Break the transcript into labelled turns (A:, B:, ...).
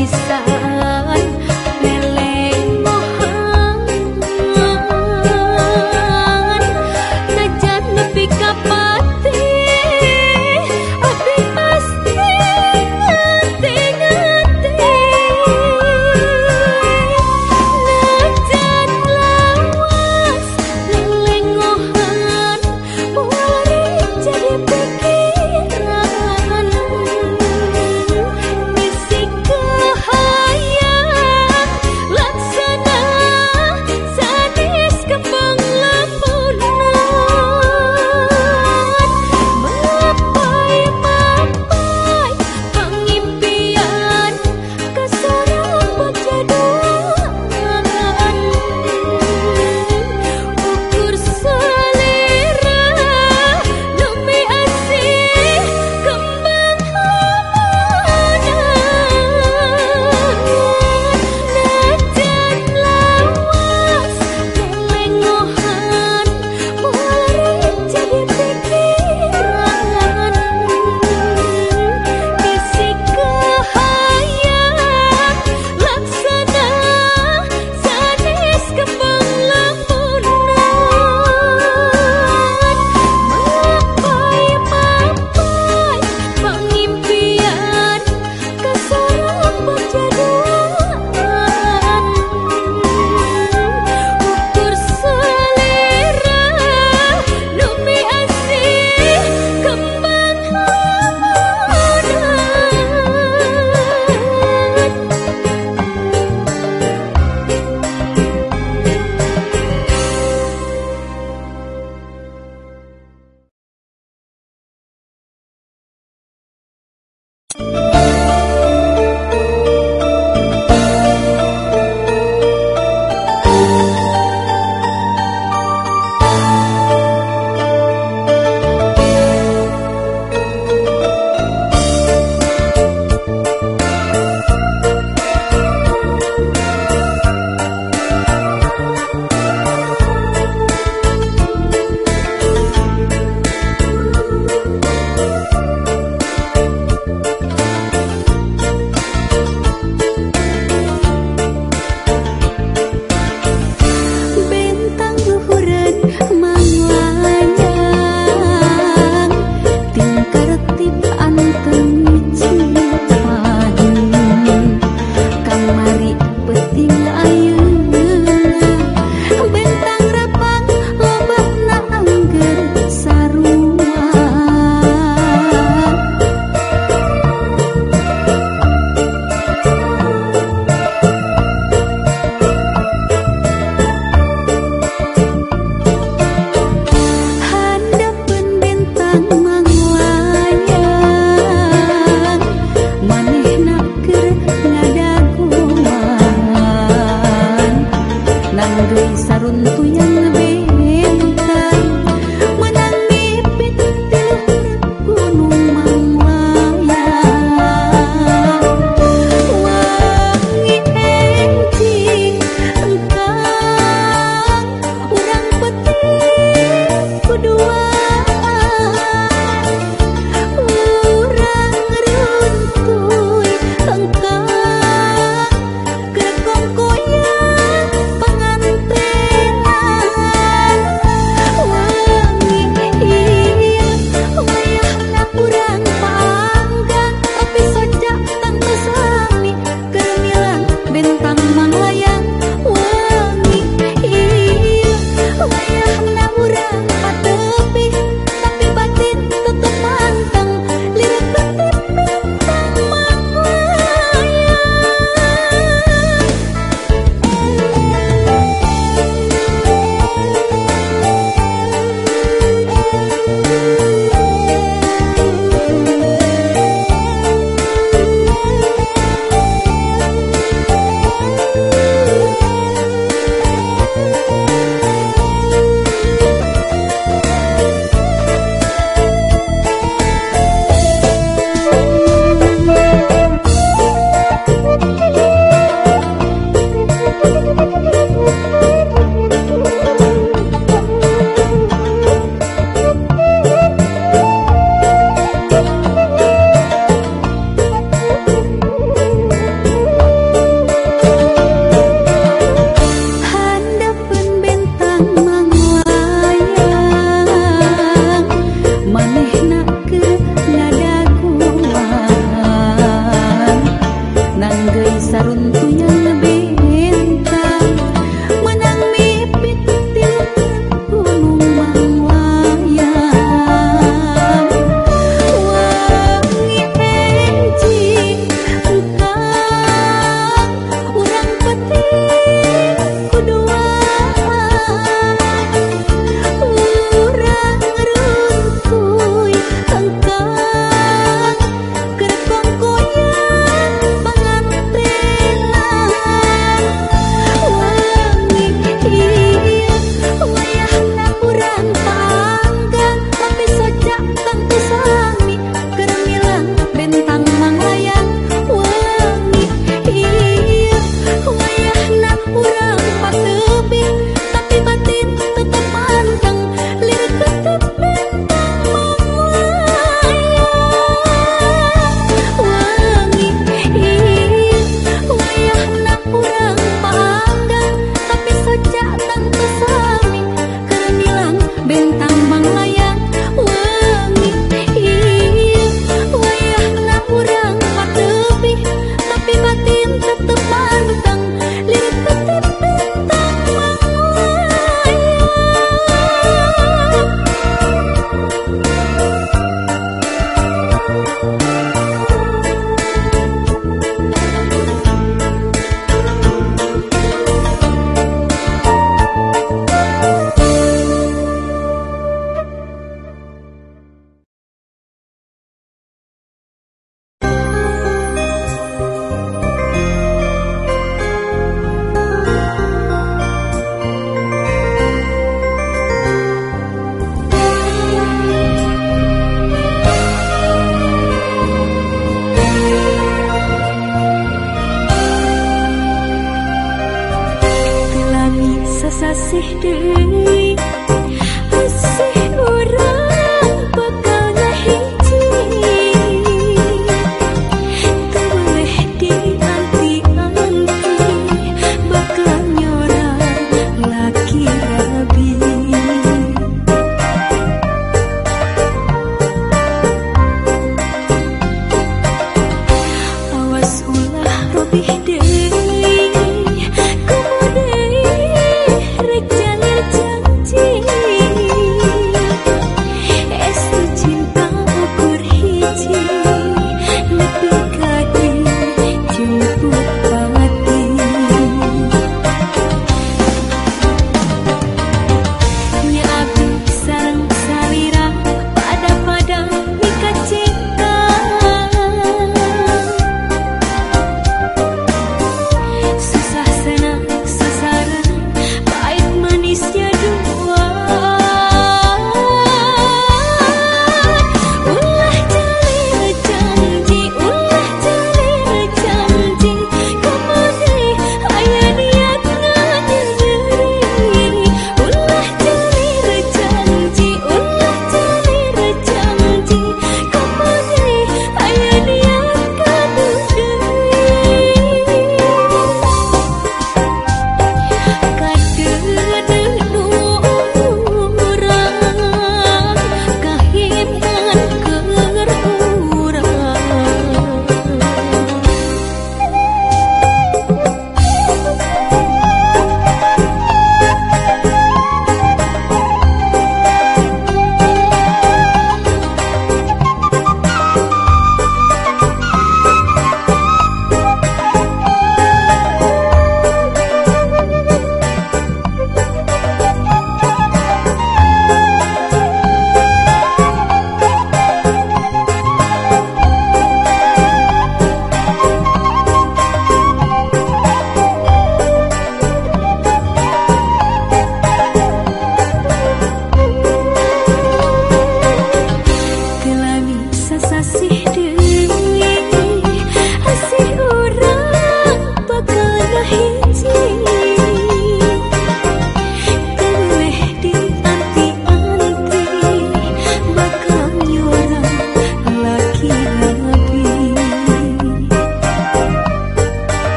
A: pisah